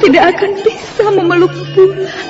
tidak akan bisa memeluk bulan.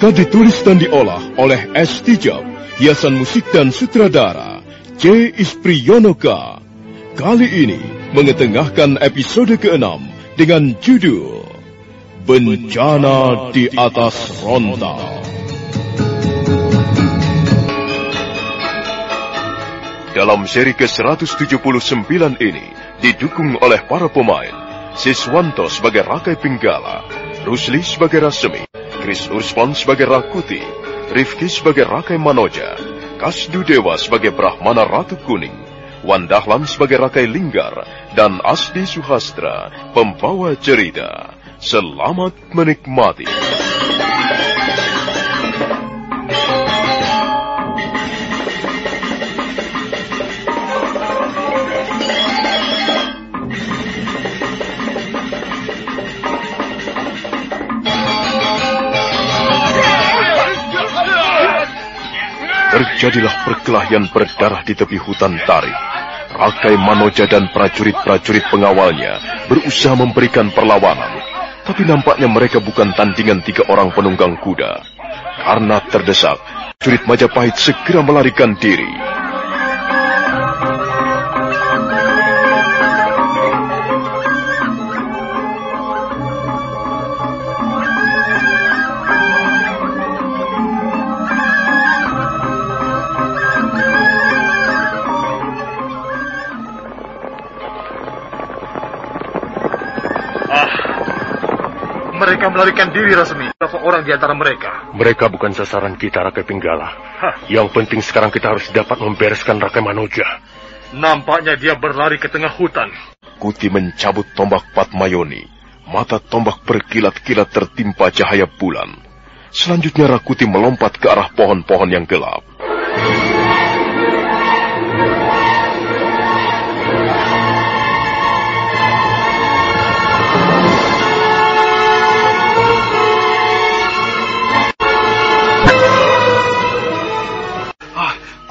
Naskah ditulis dan diolah oleh S. Tijab, hiasan musik dan sutradara C. Ispriyonoka. Kali ini mengetengahkan episode ke-6 dengan judul Bencana di atas Rontal. Dalam seri ke-179 ini didukung oleh para pemain Siswanto sebagai Rakai Pinggala, Rusli sebagai Rasemi, Chris Urspon sebagai Rakuti, Rifki sebagai Rakai Manoja, Kasdu Dewa sebagai Brahmana Ratu Kuning, Wandahlan sebagai Rakai Linggar, dan Asdi Suhastra, pembawa cerita. Selamat menikmati. Terjadilah perkelahian berdarah di tepi hutan tarik. Rakai Manoja dan prajurit-prajurit pengawalnya berusaha memberikan perlawanan. Tapi nampaknya mereka bukan tandingan tiga orang penunggang kuda. Karena terdesak, prajurit Majapahit segera melarikan diri. Melarikan diri, Rasmi. Berapa orang di antara mereka? Mereka bukan sasaran kita, Rakai Pinggala. Hah. Yang penting sekarang kita harus dapat membereskan Rakai Manoja. Nampaknya dia berlari ke tengah hutan. Kuti mencabut tombak Patmayoni. Mata tombak berkilat-kilat tertimpa cahaya bulan. Selanjutnya Rakuti melompat ke arah pohon-pohon yang gelap.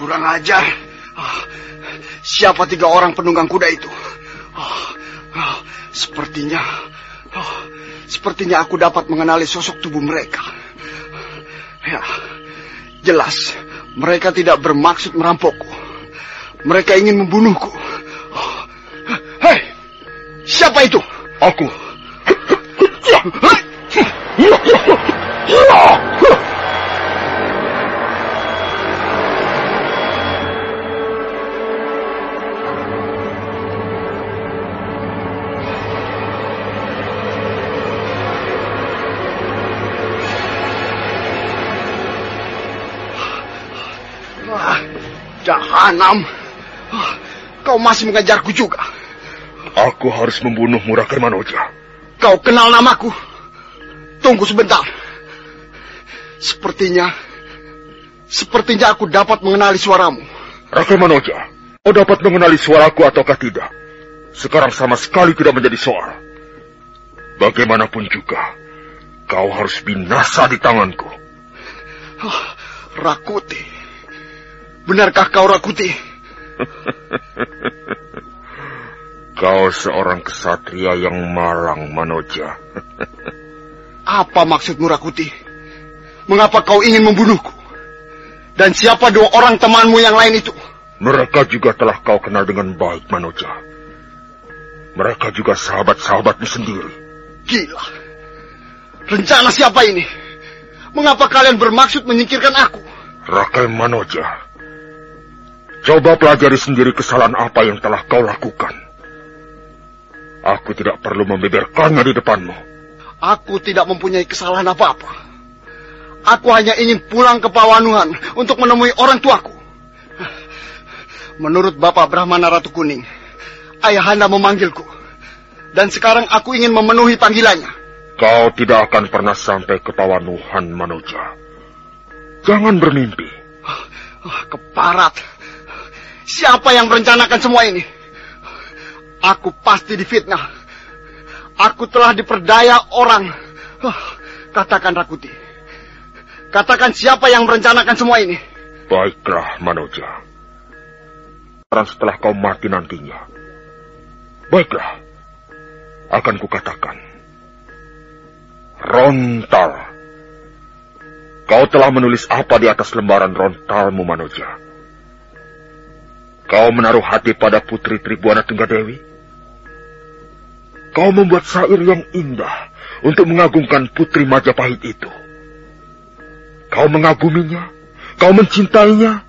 Kurang ajar. Ah, siapa tiga orang penunggang kuda itu? Ah, ah, sepertinya, ah, sepertinya aku dapat mengenali sosok tubuh mereka. Ya, jelas mereka tidak bermaksud merampokku. Mereka ingin membunuhku. Ah, Hei, siapa itu? Aku. Jahanam. Ah, Kau masih mengejarku juga. Aku harus membunuhmu Rakai Manoja. Kau kenal namaku? Tunggu sebentar. Sepertinya, sepertinya aku dapat mengenali suaramu. Rakai Manoja, kau dapat mengenali suaraku ataukah tidak? Sekarang sama sekali tidak menjadi soal. Bagaimanapun juga, kau harus binasa di tanganku. Ah, Rakuti. Benarkah kau Rakuti? Kau seorang kesatria yang malang, Manoja. Apa maksudmu Rakuti? Mengapa kau ingin membunuhku? Dan siapa dua orang temanmu yang lain itu? Mereka juga telah kau kenal dengan baik, Manoja. Mereka juga sahabat-sahabatmu sendiri. Gila. Rencana siapa ini? Mengapa kalian bermaksud menyingkirkan aku? Rakai Manoja. Coba pelajari sendiri kesalahan apa yang telah kau lakukan. Aku tidak perlu membeberkannya di depanmu. Aku tidak mempunyai kesalahan apa-apa. Aku hanya ingin pulang ke Pawanuhan untuk menemui orang tuaku. Menurut Bapak Brahmana Ratu Kuning, Ayahanda memanggilku. Dan sekarang aku ingin memenuhi panggilannya. Kau tidak akan pernah sampai ke Pawanuhan, Manoja. Jangan bermimpi. Ah, Keparat. Siapa yang merencanakan semua ini? Aku pasti difitnah. Aku telah diperdaya orang. Katakan Rakuti. Katakan siapa yang merencanakan semua ini? Baiklah, Manoja. Setelah kau mati nantinya. Baiklah. Akan kukatakan. Rontal. Kau telah menulis apa di atas lembaran rontalmu, Manoja? Kau menaruh hati pada Putri Tribuana Tunggadewi? Kau membuat syair yang indah untuk mengagungkan Putri Majapahit itu. Kau mengaguminya, kau mencintainya,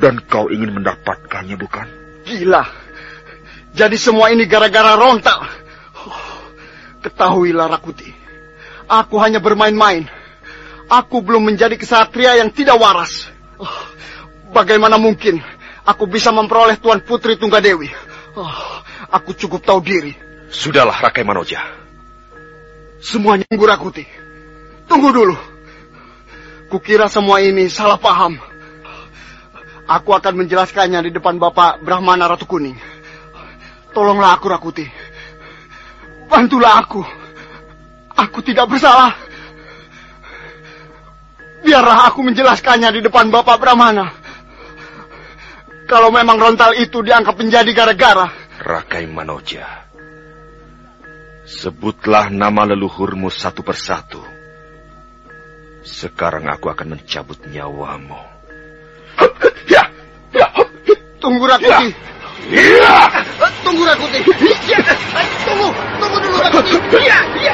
dan kau ingin mendapatkannya, bukan? Gila. Jadi semua ini gara-gara rontal. Ketahuilah Rakuti. Aku hanya bermain-main. Aku belum menjadi kesatria yang tidak waras. Oh, Bagaimana mungkin aku bisa memperoleh Tuan Putri Tunggadewi? Oh, Aku cukup tahu diri. Sudahlah, Rakai Manoja. Semuanya tunggu Rakuti. Tunggu dulu. Kukira semua ini salah paham. Aku akan menjelaskannya di depan Bapak Brahmana Ratu Kuning. Tolonglah aku Rakuti. Bantulah aku. Aku tidak bersalah. Biarlah aku menjelaskannya di depan Bapak Brahmana. Kalau memang rontal itu dianggap menjadi gara-gara. Rakai Manoja. Sebutlah nama leluhurmu satu persatu. Sekarang aku akan mencabut nyawamu. Ya, ya, Tunggu Rakuti. ya. Tunggu Rakuti. Ya, Tunggu, tunggu dulu Rakuti. Ya, ya.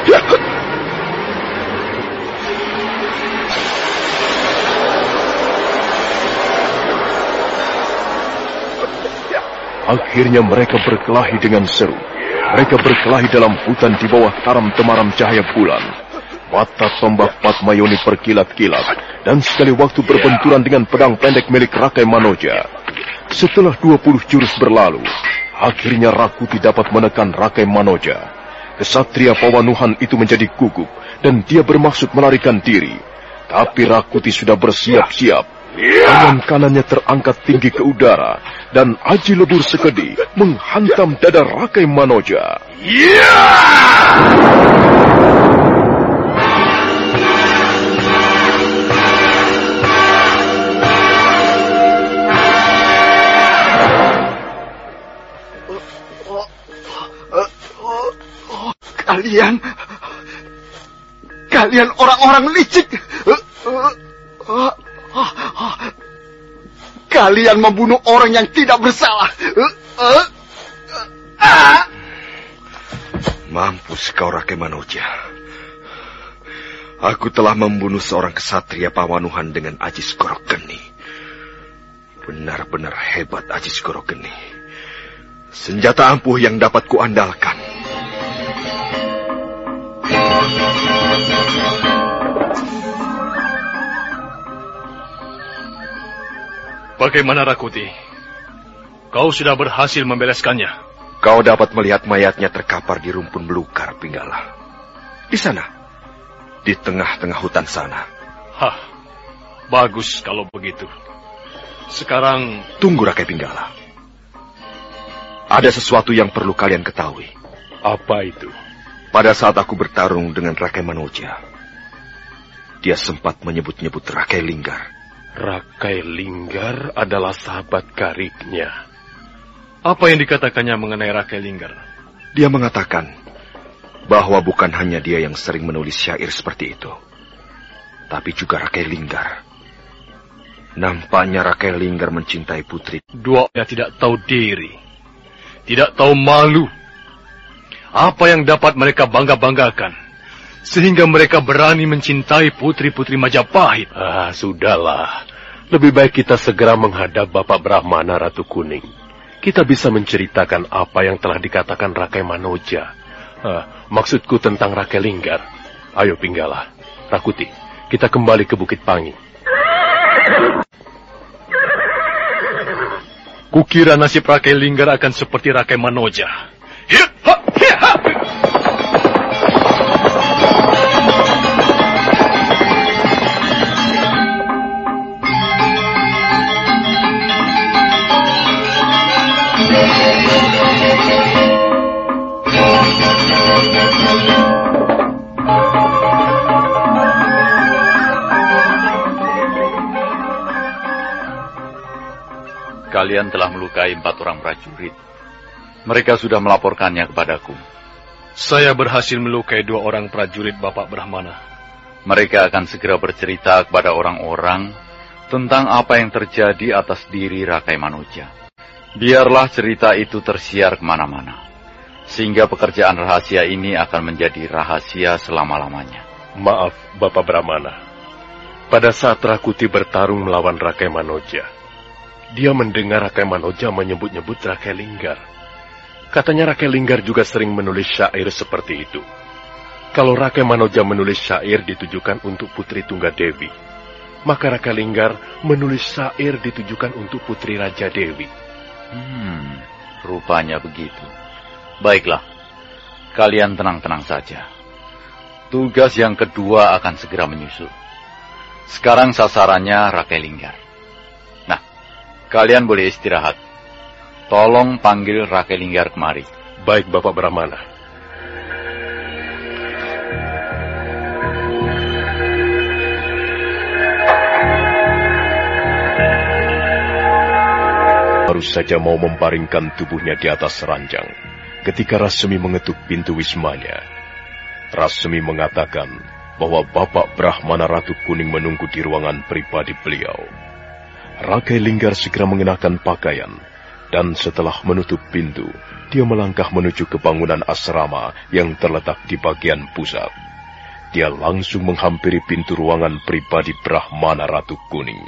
Akhirnya mereka berkelahi dengan seru. Mereka berkelahi dalam hutan di bawah taram temaram cahaya bulan. Mata tombak Patmayoni berkilat-kilat dan sekali waktu berbenturan dengan pedang pendek milik Rakai Manoja. Setelah 20 jurus berlalu, akhirnya Rakuti dapat menekan Rakai Manoja. Kesatria Pawanuhan itu menjadi gugup dan dia bermaksud melarikan diri. Tapi Rakuti sudah bersiap-siap. Iya. Tangan kanannya terangkat tinggi ke udara dan Aji Lebur Sekedi menghantam dada Rakai Manoja. Iya. Kalian, kalian orang-orang licik. Kalian membunuh orang yang tidak bersalah. Mampus kau Rakai Manoja. Aku telah membunuh seorang kesatria Pawanuhan dengan Ajis Gorogeni. Benar-benar hebat Ajis Gorogeni. Senjata ampuh yang dapat kuandalkan. Bagaimana Rakuti? Kau sudah berhasil membereskannya. Kau dapat melihat mayatnya terkapar di rumpun belukar, Pinggala. Di sana. Di tengah-tengah hutan sana. Hah, bagus kalau begitu. Sekarang... Tunggu, Rakai Pinggala. Ada sesuatu yang perlu kalian ketahui. Apa itu? Pada saat aku bertarung dengan Rakai Manoja, dia sempat menyebut-nyebut Rakai Linggar. Rakai Linggar adalah sahabat karibnya. Apa yang dikatakannya mengenai Rakai Linggar? Dia mengatakan bahwa bukan hanya dia yang sering menulis syair seperti itu, tapi juga Rakai Linggar. Nampaknya Rakai Linggar mencintai putri. Dua yang tidak tahu diri, tidak tahu malu. Apa yang dapat mereka bangga-banggakan? Sehingga mereka berani mencintai putri-putri Majapahit. Ah, sudahlah. Lebih baik kita segera menghadap Bapak Brahmana Ratu Kuning. Kita bisa menceritakan apa yang telah dikatakan Rakai Manoja. Ah, maksudku tentang Rakai Linggar. Ayo Pinggala, Rakuti, kita kembali ke Bukit Pangi. Kukira nasib Rakai Linggar akan seperti Rakai Manoja. Hiat, ha, hiat, ha. Kalian telah melukai empat orang prajurit. Mereka sudah melaporkannya kepadaku. Saya berhasil melukai dua orang prajurit Bapak Brahmana. Mereka akan segera bercerita kepada orang-orang tentang apa yang terjadi atas diri Rakai Manuja. Biarlah cerita itu tersiar ke mana-mana. Sehingga pekerjaan rahasia ini akan menjadi rahasia selama-lamanya. Maaf, Bapak Brahmana. Pada saat Rakuti bertarung melawan Rakai Manoja, dia mendengar Rakai Manoja menyebut-nyebut Rakai Linggar. Katanya Rakai Linggar juga sering menulis syair seperti itu. Kalau Rakai Manoja menulis syair ditujukan untuk Putri Tunggadewi, maka Rakai Linggar menulis syair ditujukan untuk Putri Raja Dewi. Hmm, rupanya begitu. Baiklah, kalian tenang-tenang saja. Tugas yang kedua akan segera menyusul. Sekarang sasarannya Rakai Linggar. Kalian boleh istirahat. Tolong panggil Rakai Linggar kemari. Baik, Bapak Brahmana. Baru saja mau membaringkan tubuhnya di atas ranjang, ketika Rasemi mengetuk pintu wismanya. Rasemi mengatakan bahwa Bapak Brahmana Ratu Kuning menunggu di ruangan pribadi beliau. Rakai Linggar segera mengenakan pakaian, dan setelah menutup pintu, dia melangkah menuju ke bangunan asrama yang terletak di bagian pusat. Dia langsung menghampiri pintu ruangan pribadi Brahmana Ratu Kuning.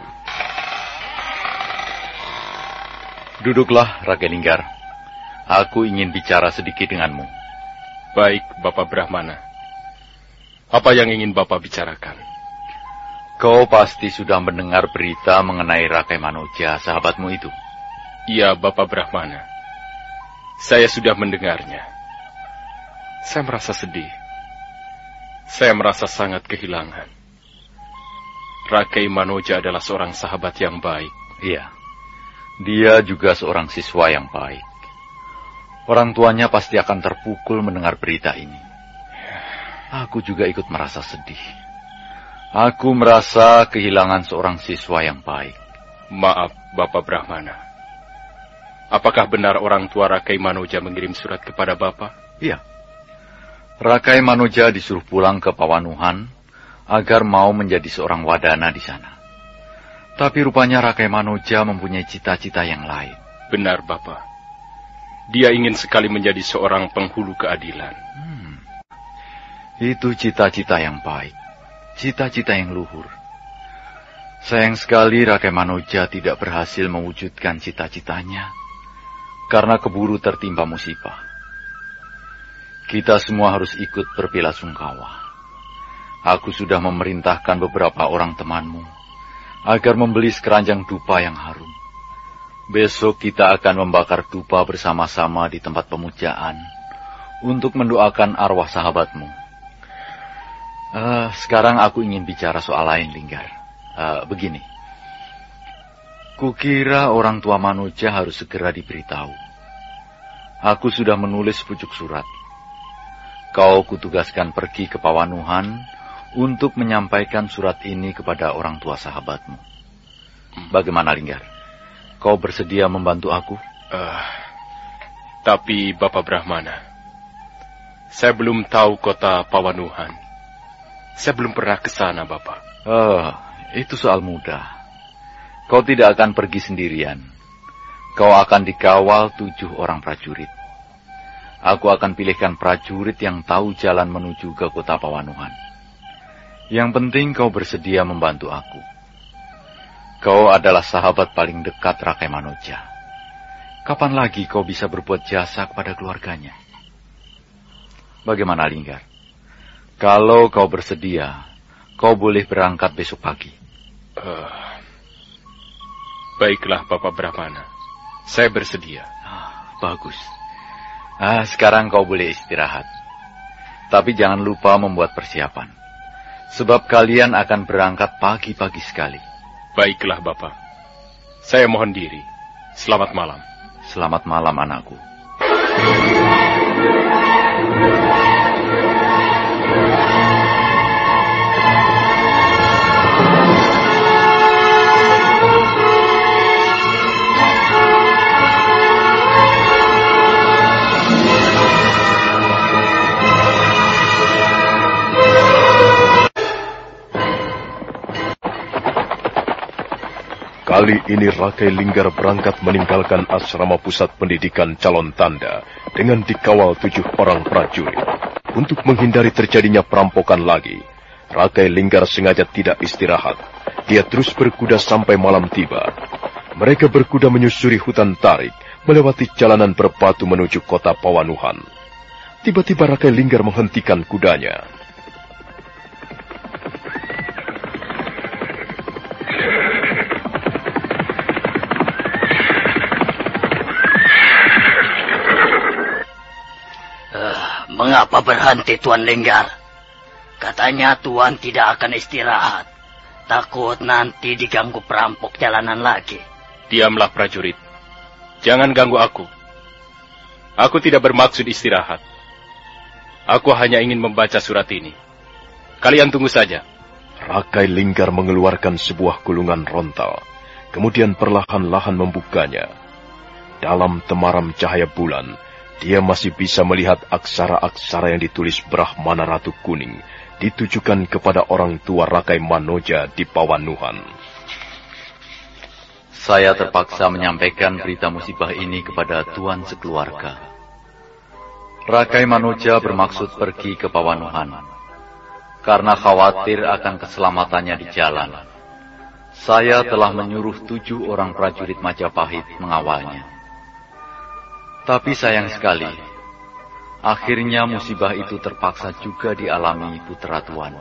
Duduklah, Rakai Linggar. Aku ingin bicara sedikit denganmu. Baik, Bapak Brahmana. Apa yang ingin Bapak bicarakan? Kau pasti sudah mendengar berita mengenai Rakai Manoja, sahabatmu itu. Iya, Bapak Brahmana. Saya sudah mendengarnya. Saya merasa sedih. Saya merasa sangat kehilangan. Rakai Manoja adalah seorang sahabat yang baik. Iya. Dia juga seorang siswa yang baik. Orang tuanya pasti akan terpukul mendengar berita ini. Aku juga ikut merasa sedih. Aku merasa kehilangan seorang siswa yang baik. Maaf, Bapak Brahmana. Apakah benar orang tua Rakai Manoja mengirim surat kepada Bapak? Iya. Rakai Manoja disuruh pulang ke Pawanuhan agar mau menjadi seorang wadana di sana. Tapi rupanya Rakai Manoja mempunyai cita-cita yang lain. Benar, Bapak. Dia ingin sekali menjadi seorang penghulu keadilan. Hmm. Itu cita-cita yang baik. Cita-cita yang luhur. Sayang sekali Rakai Manoja tidak berhasil mewujudkan cita-citanya karena keburu tertimpa musibah. Kita semua harus ikut berbelasungkawa. Aku sudah memerintahkan beberapa orang temanmu agar membeli sekeranjang dupa yang harum. Besok kita akan membakar dupa bersama-sama di tempat pemujaan untuk mendoakan arwah sahabatmu. Uh, sekarang aku ingin bicara soal lain, Linggar. Uh, begini, Kukira orang tua manusia harus segera diberitahu. Aku sudah menulis pucuk surat. Kau kutugaskan pergi ke Pawanuhan untuk menyampaikan surat ini kepada orang tua sahabatmu. Bagaimana, Linggar? Kau bersedia membantu aku? Uh, tapi, Bapak Brahmana, saya belum tahu kota Pawanuhan. Saya belum pernah ke sana, Bapak. Oh, itu soal mudah. Kau tidak akan pergi sendirian. Kau akan dikawal tujuh orang prajurit. Aku akan pilihkan prajurit yang tahu jalan menuju ke kota Pawanuhan. Yang penting kau bersedia membantu aku. Kau adalah sahabat paling dekat Rakai Manoja. Kapan lagi kau bisa berbuat jasa kepada keluarganya? Bagaimana Linggar? Kalau kau bersedia, kau boleh berangkat besok pagi. Uh, Baiklah, Bapak Brahmana. Saya bersedia. Ah, bagus. Ah, sekarang kau boleh istirahat. Tapi jangan lupa membuat persiapan. Sebab kalian akan berangkat pagi-pagi sekali. Baiklah, Bapak. Saya mohon diri. Selamat malam. Selamat malam, anakku. Kali ini Rakai Linggar berangkat meninggalkan asrama pusat pendidikan calon tanda dengan dikawal tujuh orang prajurit. Untuk menghindari terjadinya perampokan lagi, Rakai Linggar sengaja tidak istirahat. Dia terus berkuda sampai malam tiba. Mereka berkuda menyusuri hutan tarik, melewati jalanan berbatu menuju kota Pawanuhan. Tiba-tiba Rakai Linggar menghentikan kudanya. Mengapa berhenti Tuan Lenggar? Katanya Tuan tidak akan istirahat. Takut nanti diganggu perampok jalanan lagi. Diamlah prajurit. Jangan ganggu aku. Aku tidak bermaksud istirahat. Aku hanya ingin membaca surat ini. Kalian tunggu saja. Rakai Linggar mengeluarkan sebuah gulungan rontal, kemudian perlahan-lahan membukanya. Dalam temaram cahaya bulan, dia masih bisa melihat aksara-aksara yang ditulis Brahmana Ratu Kuning ditujukan kepada orang tua Rakai Manoja di Pawanuhan. Saya terpaksa menyampaikan berita musibah ini kepada tuan sekeluarga. Rakai Manoja bermaksud pergi ke Pawanuhan karena khawatir akan keselamatannya di jalan. Saya telah menyuruh tujuh orang prajurit Majapahit mengawalnya. Tapi sayang sekali, akhirnya musibah itu terpaksa juga dialami putra tuan.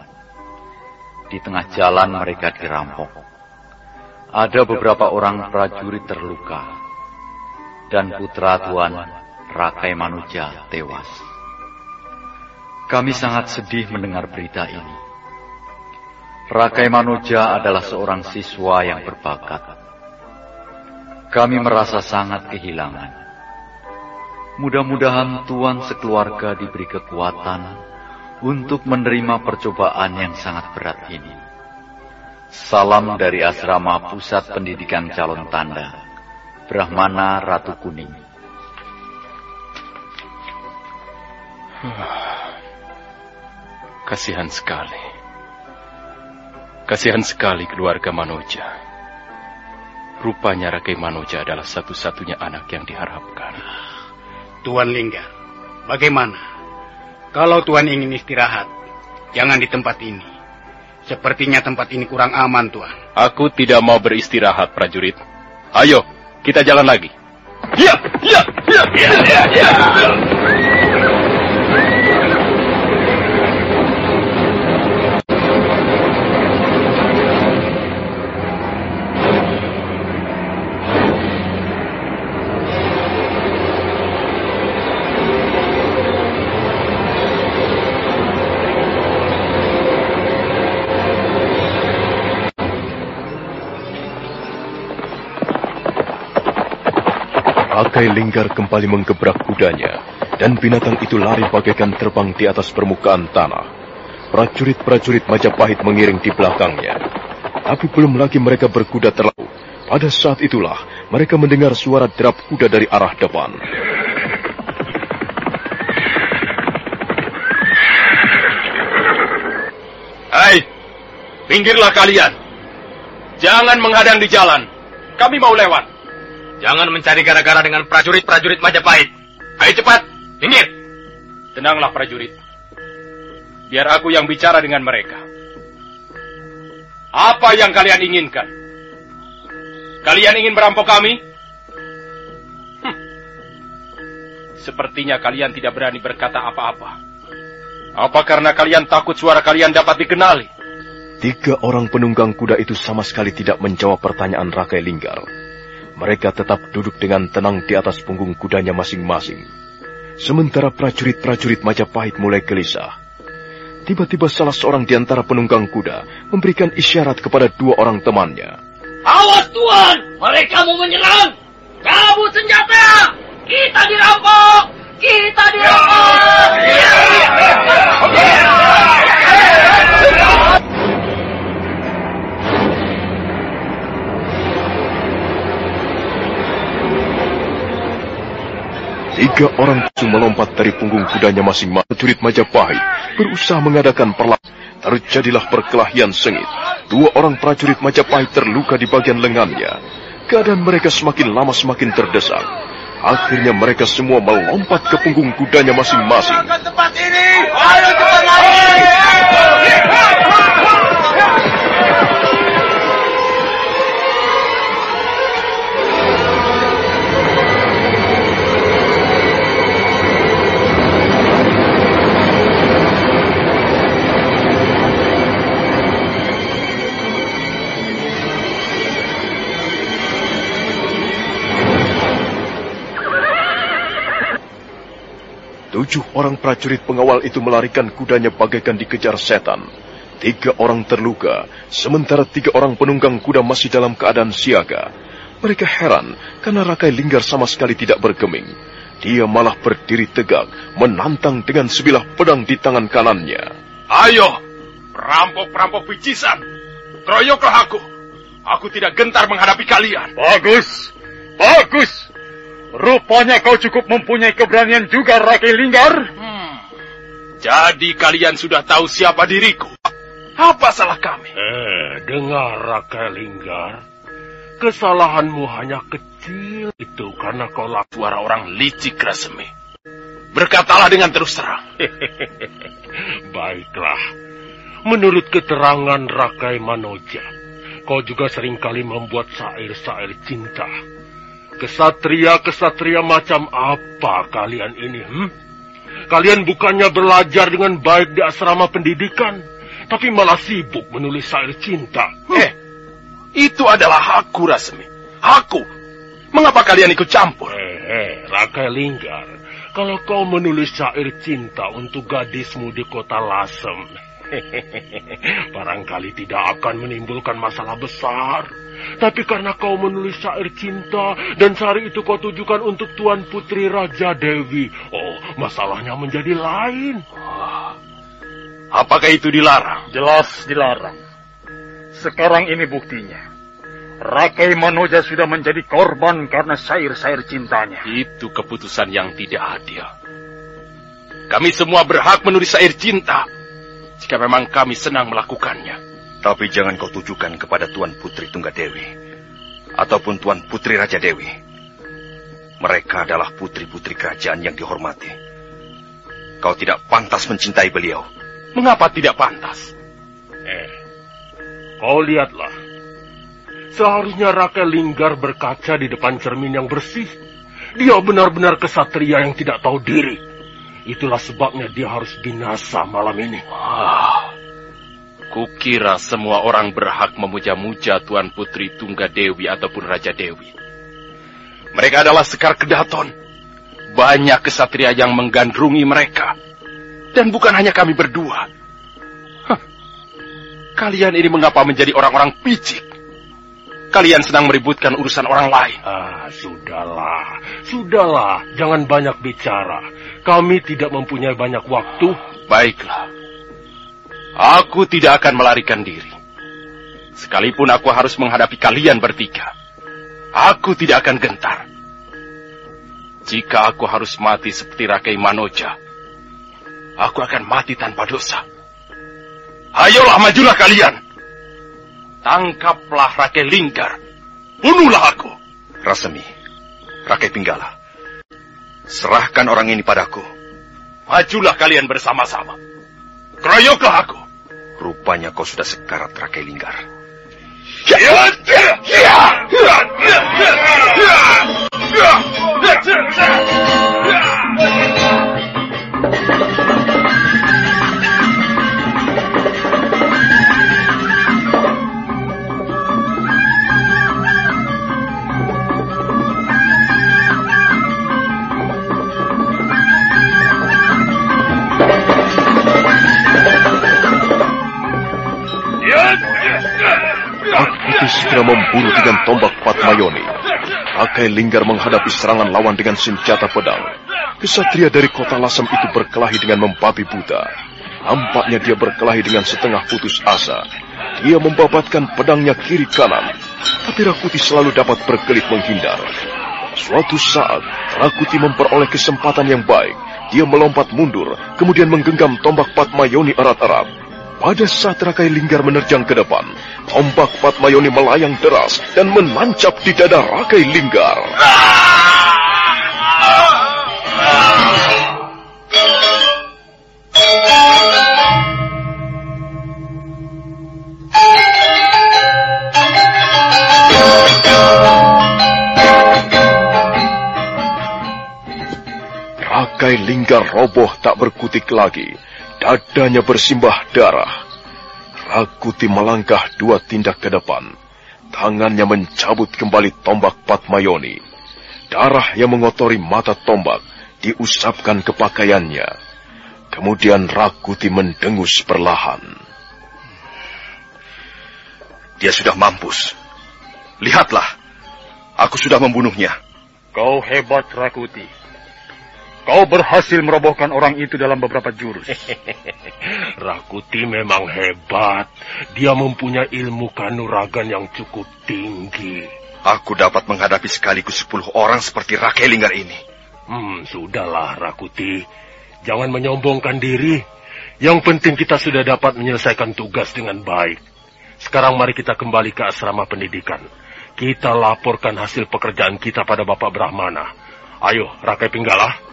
Di tengah jalan mereka dirampok. Ada beberapa orang prajurit terluka. Dan putra tuan, Rakai Manuja, tewas. Kami sangat sedih mendengar berita ini. Rakai Manuja adalah seorang siswa yang berbakat. Kami merasa sangat kehilangan. Mudah-mudahan Tuan sekeluarga diberi kekuatan untuk menerima percobaan yang sangat berat ini. Salam dari asrama Pusat Pendidikan Calon Tanda, Brahmana Ratu Kuning. Kasihan sekali. Kasihan sekali keluarga Manoja. Rupanya Rakai Manoja adalah satu-satunya anak yang diharapkan. Tuan Lingga, bagaimana? Kalau Tuan ingin istirahat, jangan di tempat ini. Sepertinya tempat ini kurang aman, Tuan. Aku tidak mau beristirahat, prajurit. Ayo, kita jalan lagi. Ya, ya, ya, ya, ya, ya. Rakai Linggar kembali menggebrak kudanya, dan binatang itu lari bagaikan terbang di atas permukaan tanah. Prajurit-prajurit Majapahit mengiring di belakangnya. Tapi belum lagi mereka berkuda terlalu. Pada saat itulah, mereka mendengar suara derap kuda dari arah depan. Hai, pinggirlah kalian. Jangan menghadang di jalan. Kami mau lewat. Jangan mencari gara-gara dengan prajurit-prajurit Majapahit. Ayo cepat, minggir. Tenanglah prajurit. Biar aku yang bicara dengan mereka. Apa yang kalian inginkan? Kalian ingin merampok kami? Hm. Sepertinya kalian tidak berani berkata apa-apa. Apa karena kalian takut suara kalian dapat dikenali? Tiga orang penunggang kuda itu sama sekali tidak menjawab pertanyaan Rakai Linggar. Mereka tetap duduk dengan tenang di atas punggung kudanya masing-masing. Sementara prajurit-prajurit Majapahit mulai gelisah. Tiba-tiba salah seorang di antara penunggang kuda memberikan isyarat kepada dua orang temannya. Awas Tuan, mereka mau menyerang. Cabut senjata. Kita dirampok. Kita dirampok. Tiga orang itu melompat dari punggung kudanya masing-masing. Prajurit Majapahit berusaha mengadakan perlawanan. Terjadilah perkelahian sengit. Dua orang prajurit Majapahit terluka di bagian lengannya. Keadaan mereka semakin lama semakin terdesak. Akhirnya mereka semua melompat ke punggung kudanya masing-masing. Ayo cepat! Tujuh orang prajurit pengawal itu melarikan kudanya bagaikan dikejar setan. Tiga orang terluka, sementara tiga orang penunggang kuda masih dalam keadaan siaga. Mereka heran karena Rakai Linggar sama sekali tidak bergeming. Dia malah berdiri tegak, menantang dengan sebilah pedang di tangan kanannya. Ayo, perampok-perampok picisan. Keroyoklah aku. Aku tidak gentar menghadapi kalian. Bagus, bagus. Rupanya kau cukup mempunyai keberanian juga, Rakai Linggar. Hmm. Jadi kalian sudah tahu siapa diriku. Apa salah kami? Eh, dengar Raka Linggar. Kesalahanmu hanya kecil itu karena kau laku Suara orang licik Rasemi. Berkatalah dengan terus terang. Baiklah. Menurut keterangan Rakai Manoja, kau juga sering kali membuat syair-syair cinta. Kesatria-kesatria macam apa kalian ini? Hmm? Kalian bukannya belajar dengan baik di asrama pendidikan, tapi malah sibuk menulis syair cinta. Eh, itu adalah aku, Rasmi. Aku. Mengapa kalian ikut campur? Eh, eh, Rakai Linggar, kalau kau menulis syair cinta untuk gadismu di kota Lasem, barangkali tidak akan menimbulkan masalah besar. Tapi karena kau menulis syair cinta dan syair itu kau tujukan untuk Tuan Putri Raja Dewi, oh, masalahnya menjadi lain. Apakah itu dilarang? Jelas dilarang. Sekarang ini buktinya. Rakai Manoja sudah menjadi korban karena syair-syair cintanya. Itu keputusan yang tidak adil. Kami semua berhak menulis syair cinta. Jika memang kami senang melakukannya. Tapi jangan kau tujukan kepada Tuan Putri Tunggadewi ataupun Tuan Putri Raja Dewi. Mereka adalah putri-putri kerajaan yang dihormati. Kau tidak pantas mencintai beliau. Mengapa tidak pantas? Eh, kau lihatlah. Seharusnya Rakel Linggar berkaca di depan cermin yang bersih. Dia benar-benar kesatria yang tidak tahu diri. Itulah sebabnya dia harus binasa malam ini. Ah, kukira semua orang berhak memuja-muja Tuan Putri Tunggadewi ataupun Raja Dewi. Mereka adalah sekar kedaton. Banyak kesatria yang menggandrungi mereka. Dan bukan hanya kami berdua. Huh. Kalian ini mengapa menjadi orang-orang picik? Kalian sedang meributkan urusan orang lain. Ah, sudahlah. Sudahlah, jangan banyak bicara. Kami tidak mempunyai banyak waktu. Baiklah. Aku tidak akan melarikan diri. Sekalipun aku harus menghadapi kalian bertiga. Aku tidak akan gentar. Jika aku harus mati seperti Rakai Manoja, aku akan mati tanpa dosa. Ayolah majulah kalian. Tangkaplah Rakai Lingkar. Bunuhlah aku. Rasemi, Rakai Pinggala. Serahkan orang ini padaku. Majulah kalian bersama-sama. Keroyoklah aku. Rupanya kau sudah sekarat Rakai Linggar. Rakuti segera membunuh dengan tombak Patmayoni. Rakai Linggar menghadapi serangan lawan dengan senjata pedang. Kesatria dari kota Lasem itu berkelahi dengan membabi buta. Nampaknya dia berkelahi dengan setengah putus asa. Dia membabatkan pedangnya kiri kanan. Tapi Rakuti selalu dapat berkelit menghindar. Suatu saat, Rakuti memperoleh kesempatan yang baik. Dia melompat mundur, kemudian menggenggam tombak Patmayoni erat-erat. Pada saat Rakai Linggar menerjang ke depan, tombak Patmayoni melayang deras dan menancap di dada Rakai Linggar. Rakai Linggar roboh tak berkutik lagi. Dadanya bersimbah darah. Rakuti melangkah dua tindak ke depan. Tangannya mencabut kembali tombak Patmayoni. Darah yang mengotori mata tombak diusapkan ke pakaiannya. Kemudian Rakuti mendengus perlahan. Dia sudah mampus. Lihatlah, aku sudah membunuhnya. Kau hebat, Rakuti. Kau berhasil merobohkan orang itu dalam beberapa jurus. Rakuti memang hebat. Dia mempunyai ilmu kanuragan yang cukup tinggi. Aku dapat menghadapi sekaligus sepuluh orang seperti Rakai Linggar ini. Hmm, sudahlah Rakuti. Jangan menyombongkan diri. Yang penting kita sudah dapat menyelesaikan tugas dengan baik. Sekarang mari kita kembali ke asrama pendidikan. Kita laporkan hasil pekerjaan kita pada Bapak Brahmana. Ayo, Rakai Pinggala.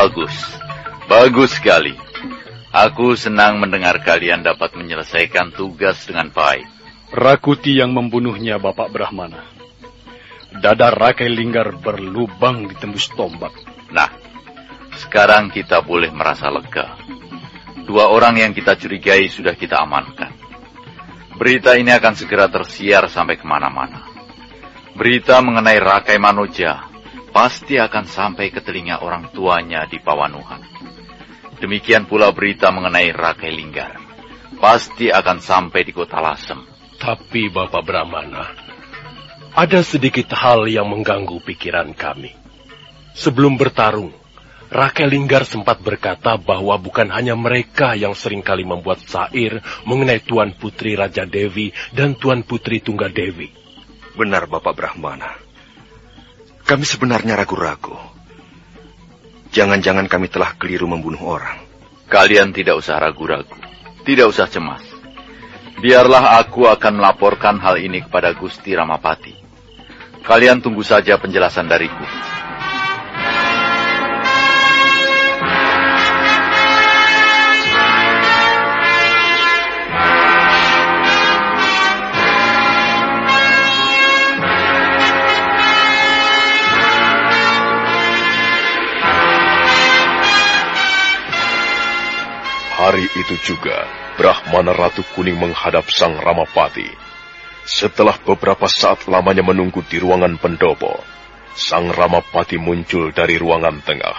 Bagus. Bagus sekali. Aku senang mendengar kalian dapat menyelesaikan tugas dengan baik. Rakuti yang membunuhnya Bapak Brahmana. Dada Rakai Linggar berlubang ditembus tombak. Nah, sekarang kita boleh merasa lega. Dua orang yang kita curigai sudah kita amankan. Berita ini akan segera tersiar sampai ke mana-mana. Berita mengenai Rakai Manoja pasti akan sampai ke telinga orang tuanya di Pawanuhan. Demikian pula berita mengenai Rakai Linggar. Pasti akan sampai di kota Lasem. Tapi Bapak Brahmana, Ada sedikit hal yang mengganggu pikiran kami. Sebelum bertarung, Rakel Linggar sempat berkata bahwa bukan hanya mereka yang sering kali membuat sair mengenai Tuan Putri Raja Dewi dan Tuan Putri Tunggadewi. Benar Bapak Brahmana. Kami sebenarnya ragu-ragu. Jangan-jangan kami telah keliru membunuh orang. Kalian tidak usah ragu-ragu. Tidak usah cemas. Biarlah aku akan melaporkan hal ini kepada Gusti Ramapati. Kalian tunggu saja penjelasan dariku. Hari itu juga, Brahmana Ratu Kuning menghadap Sang Ramapati. Setelah beberapa saat lamanya menunggu di ruangan pendopo, Sang Ramapati muncul dari ruangan tengah.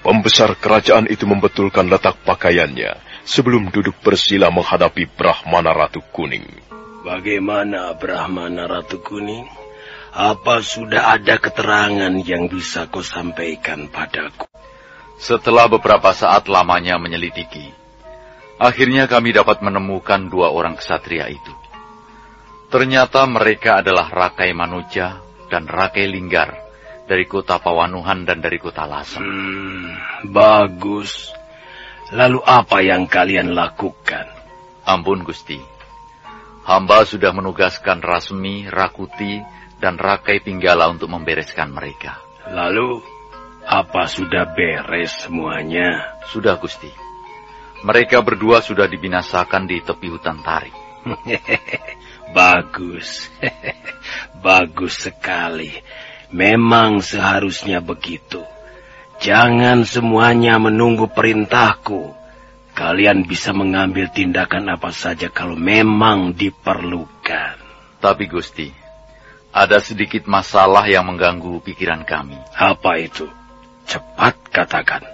Pembesar kerajaan itu membetulkan letak pakaiannya sebelum duduk bersila menghadapi Brahmana Ratu Kuning. Bagaimana Brahmana Ratu Kuning? Apa sudah ada keterangan yang bisa kau sampaikan padaku? Setelah beberapa saat lamanya menyelidiki, akhirnya kami dapat menemukan dua orang kesatria itu. Ternyata mereka adalah Rakai Manuja dan Rakai Linggar dari kota Pawanuhan dan dari kota Lasem. Hmm, bagus. Lalu apa yang kalian lakukan? Ampun Gusti. Hamba sudah menugaskan Rasmi, Rakuti, dan Rakai Pinggala untuk membereskan mereka. Lalu apa sudah beres semuanya? Sudah, Gusti. Mereka berdua sudah dibinasakan di tepi hutan tarik. Bagus. Bagus sekali. Memang seharusnya begitu. Jangan semuanya menunggu perintahku. Kalian bisa mengambil tindakan apa saja kalau memang diperlukan. Tapi Gusti, ada sedikit masalah yang mengganggu pikiran kami. Apa itu? Cepat katakan.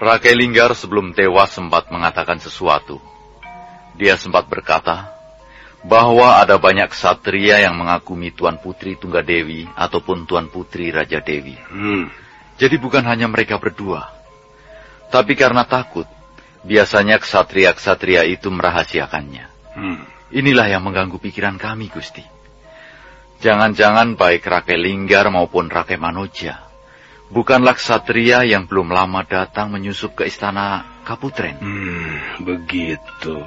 Rakai Linggar sebelum tewas sempat mengatakan sesuatu. Dia sempat berkata bahwa ada banyak satria yang mengagumi Tuan Putri Tunggadewi ataupun Tuan Putri Raja Dewi. Hmm. Jadi bukan hanya mereka berdua. Tapi karena takut, biasanya ksatria-ksatria itu merahasiakannya. Hmm. Inilah yang mengganggu pikiran kami, Gusti. Jangan-jangan baik Rakai Linggar maupun Rakai Manuja bukanlah ksatria yang belum lama datang menyusup ke istana Kaputren. Hmm, begitu.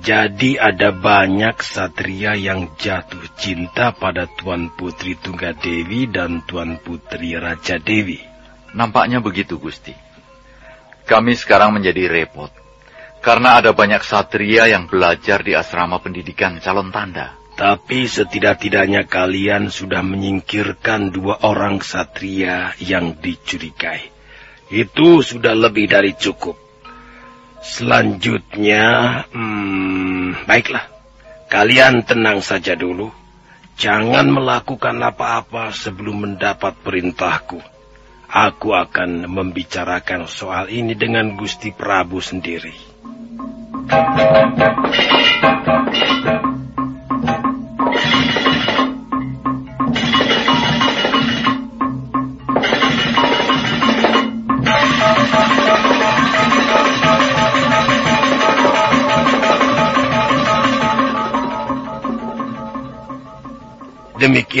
Jadi ada banyak ksatria yang jatuh cinta pada Tuan Putri Tunggadewi dan Tuan Putri Raja Dewi. Nampaknya begitu, Gusti. Kami sekarang menjadi repot. Karena ada banyak ksatria yang belajar di asrama pendidikan calon tanda. Tapi setidak-tidaknya kalian sudah menyingkirkan dua orang ksatria yang dicurigai. Itu sudah lebih dari cukup. Selanjutnya, hmm, baiklah. Kalian tenang saja dulu. Jangan melakukan apa-apa sebelum mendapat perintahku. Aku akan membicarakan soal ini dengan Gusti Prabu sendiri.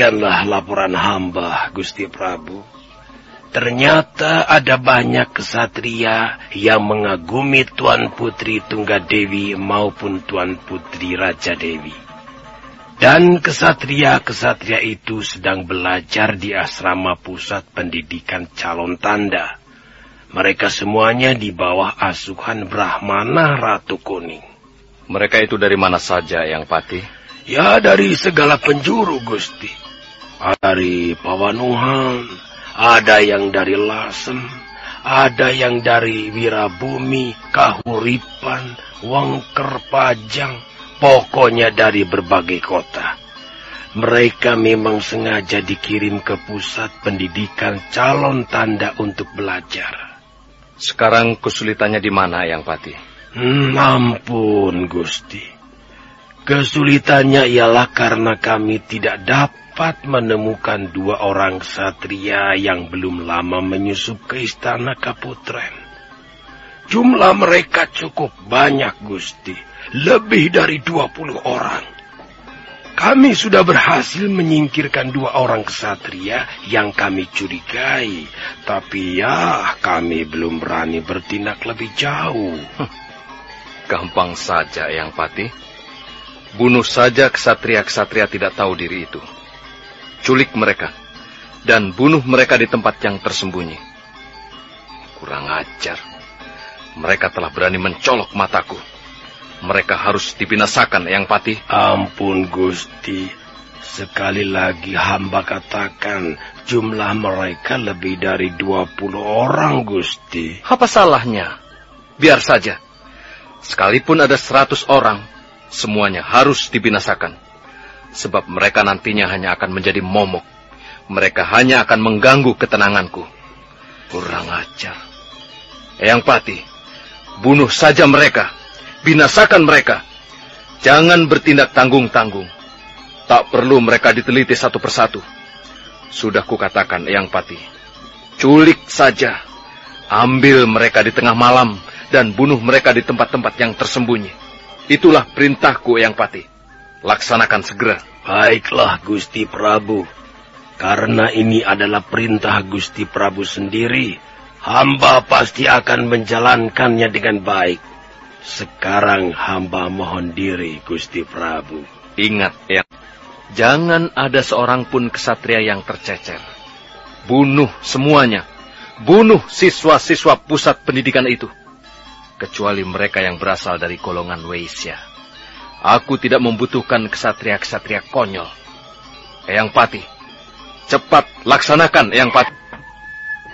Demikianlah laporan hamba, Gusti Prabu. Ternyata ada banyak kesatria yang mengagumi Tuan Putri Tunggadewi maupun Tuan Putri Raja Dewi. Dan kesatria-kesatria itu sedang belajar di asrama pusat pendidikan calon tanda. Mereka semuanya di bawah asuhan Brahmana Ratu Kuning. Mereka itu dari mana saja, Yang Pati? Ya dari segala penjuru, Gusti. Dari Pawanuhan, ada yang dari Lasem, ada yang dari Wirabumi, Kahuripan, Wangker Pajang, pokoknya dari berbagai kota. Mereka memang sengaja dikirim ke pusat pendidikan calon tanda untuk belajar. Sekarang kesulitannya di mana, Yang Pati? Hmm, ampun, Gusti. Kesulitannya ialah karena kami tidak dapat menemukan dua orang ksatria yang belum lama menyusup ke istana Kaputren. Jumlah mereka cukup banyak, Gusti. Lebih dari 20 orang. Kami sudah berhasil menyingkirkan dua orang ksatria yang kami curigai. Tapi ya, kami belum berani bertindak lebih jauh. Gampang saja, Yang Patih. Bunuh saja ksatria-ksatria tidak tahu diri itu. Culik mereka. Dan bunuh mereka di tempat yang tersembunyi. Kurang ajar. Mereka telah berani mencolok mataku. Mereka harus dibinasakan, Yang Patih. Ampun, Gusti. Sekali lagi hamba katakan jumlah mereka lebih dari 20 orang, Gusti. Apa salahnya? Biar saja. Sekalipun ada 100 orang, semuanya harus dibinasakan. Sebab mereka nantinya hanya akan menjadi momok. Mereka hanya akan mengganggu ketenanganku. Kurang ajar. Yang Patih, bunuh saja mereka. Binasakan mereka. Jangan bertindak tanggung-tanggung. Tak perlu mereka diteliti satu persatu. Sudah kukatakan, Eyang Pati. Culik saja. Ambil mereka di tengah malam dan bunuh mereka di tempat-tempat yang tersembunyi. Itulah perintahku, Eyang Pati. Laksanakan segera. Baiklah, Gusti Prabu. Karena ini adalah perintah Gusti Prabu sendiri, hamba pasti akan menjalankannya dengan baik. Sekarang hamba mohon diri, Gusti Prabu. Ingat, ya, jangan ada seorang pun kesatria yang tercecer. Bunuh semuanya. Bunuh siswa-siswa pusat pendidikan itu. Kecuali mereka yang berasal dari golongan Weisya. Aku tidak membutuhkan kesatria-kesatria konyol. Eyang Pati, cepat laksanakan Eyang Pati.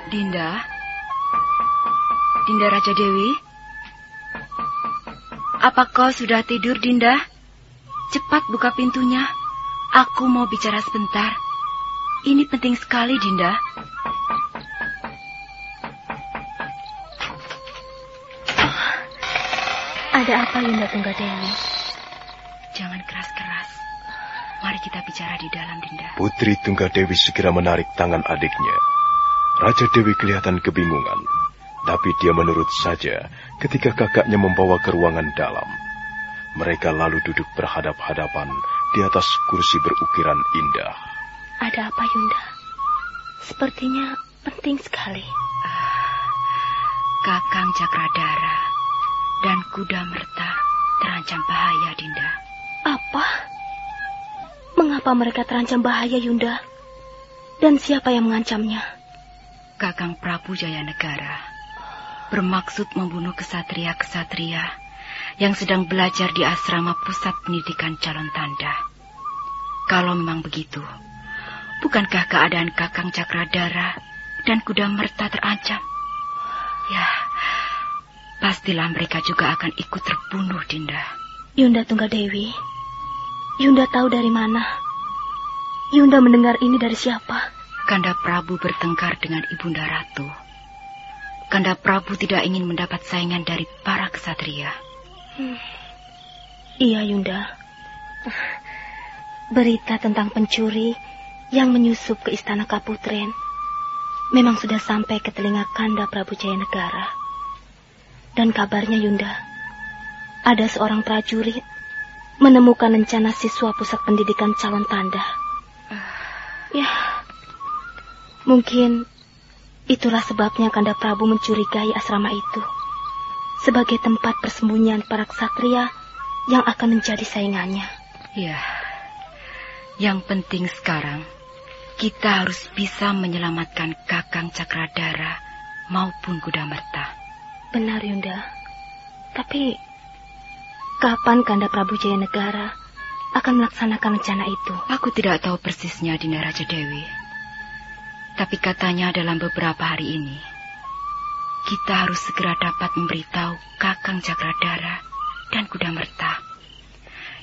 Dinda? Dinda Raja Dewi? Apa kau sudah tidur, Dinda? Cepat buka pintunya. Aku mau bicara sebentar. Ini penting sekali, Dinda. Ada apa, Yunda Tunggadewi? Jangan keras-keras. Mari kita bicara di dalam, Dinda. Putri Tunggadewi segera menarik tangan adiknya. Raja Dewi kelihatan kebingungan, tapi dia menurut saja ketika kakaknya membawa ke ruangan dalam. Mereka lalu duduk berhadap-hadapan di atas kursi berukiran indah. Ada apa, Yunda? Sepertinya penting sekali. Kakang Cakradara dan kuda merta terancam bahaya, Dinda. Apa? Mengapa mereka terancam bahaya, Yunda? Dan siapa yang mengancamnya? Kakang Prabu Jayanegara bermaksud membunuh kesatria-kesatria yang sedang belajar di asrama pusat pendidikan calon tanda. Kalau memang begitu, bukankah keadaan Kakang Cakradara dan kuda merta terancam? Ya, pastilah mereka juga akan ikut terbunuh, Dinda. Yunda Tunggadewi, Yunda tahu dari mana? Yunda mendengar ini dari siapa? Kanda Prabu bertengkar dengan Ibunda Ratu. Kanda Prabu tidak ingin mendapat saingan dari para kesatria. Hmm. Iya, Yunda. Berita tentang pencuri yang menyusup ke istana Kaputren memang sudah sampai ke telinga Kanda Prabu Jayanegara. Dan kabarnya, Yunda, ada seorang prajurit menemukan rencana siswa pusat pendidikan calon tanda. Ya, mungkin itulah sebabnya Kanda Prabu mencurigai asrama itu sebagai tempat persembunyian para ksatria yang akan menjadi saingannya. Ya, yang penting sekarang kita harus bisa menyelamatkan Kakang Cakradara maupun Kuda Merta. Benar, Yunda. Tapi kapan Kanda Prabu Jayanegara akan melaksanakan rencana itu? Aku tidak tahu persisnya, Dinda Raja Dewi. Tapi katanya dalam beberapa hari ini, kita harus segera dapat memberitahu Kakang Cakradara dan Kuda Merta.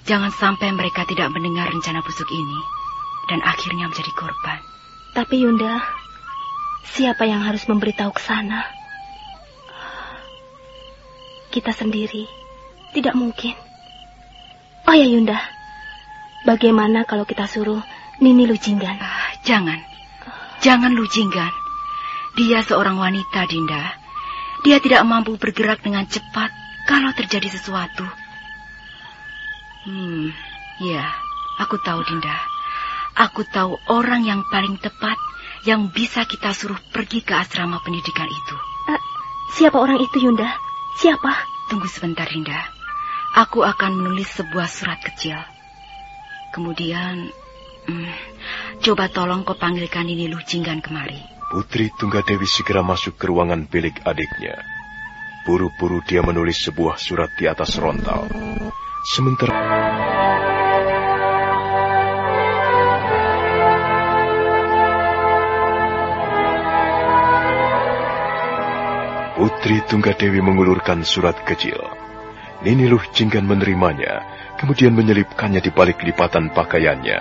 Jangan sampai mereka tidak mendengar rencana busuk ini dan akhirnya menjadi korban. Tapi Yunda, siapa yang harus memberitahu ke sana? Kita sendiri tidak mungkin. Oh ya Yunda, bagaimana kalau kita suruh Nini Lujinggan? Uh, jangan, jangan Lujinggan. Dia seorang wanita, Dinda. Dia tidak mampu bergerak dengan cepat kalau terjadi sesuatu. Hmm, ya, aku tahu, Dinda. Aku tahu orang yang paling tepat yang bisa kita suruh pergi ke asrama pendidikan itu. Uh, siapa orang itu, Yunda? Siapa? Tunggu sebentar, Dinda. Aku akan menulis sebuah surat kecil. Kemudian, hmm, coba tolong kau panggilkan ini Lucinggan kemari. Putri Tunggadewi segera masuk ke ruangan bilik adiknya. Buru-buru dia menulis sebuah surat di atas rontal. Sementara... Putri Tunggadewi mengulurkan surat kecil. Nini Luh Jinggan menerimanya, kemudian menyelipkannya di balik lipatan pakaiannya.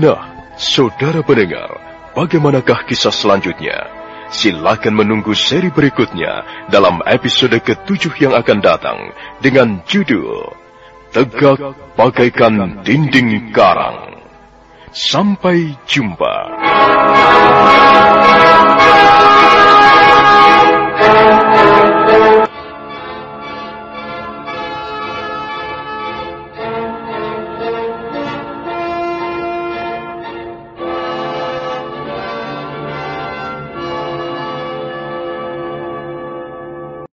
Nah, saudara pendengar, Bagaimanakah kisah selanjutnya? Silakan menunggu seri berikutnya dalam episode ketujuh yang akan datang dengan judul Tegak Bagaikan Dinding Karang. Sampai jumpa.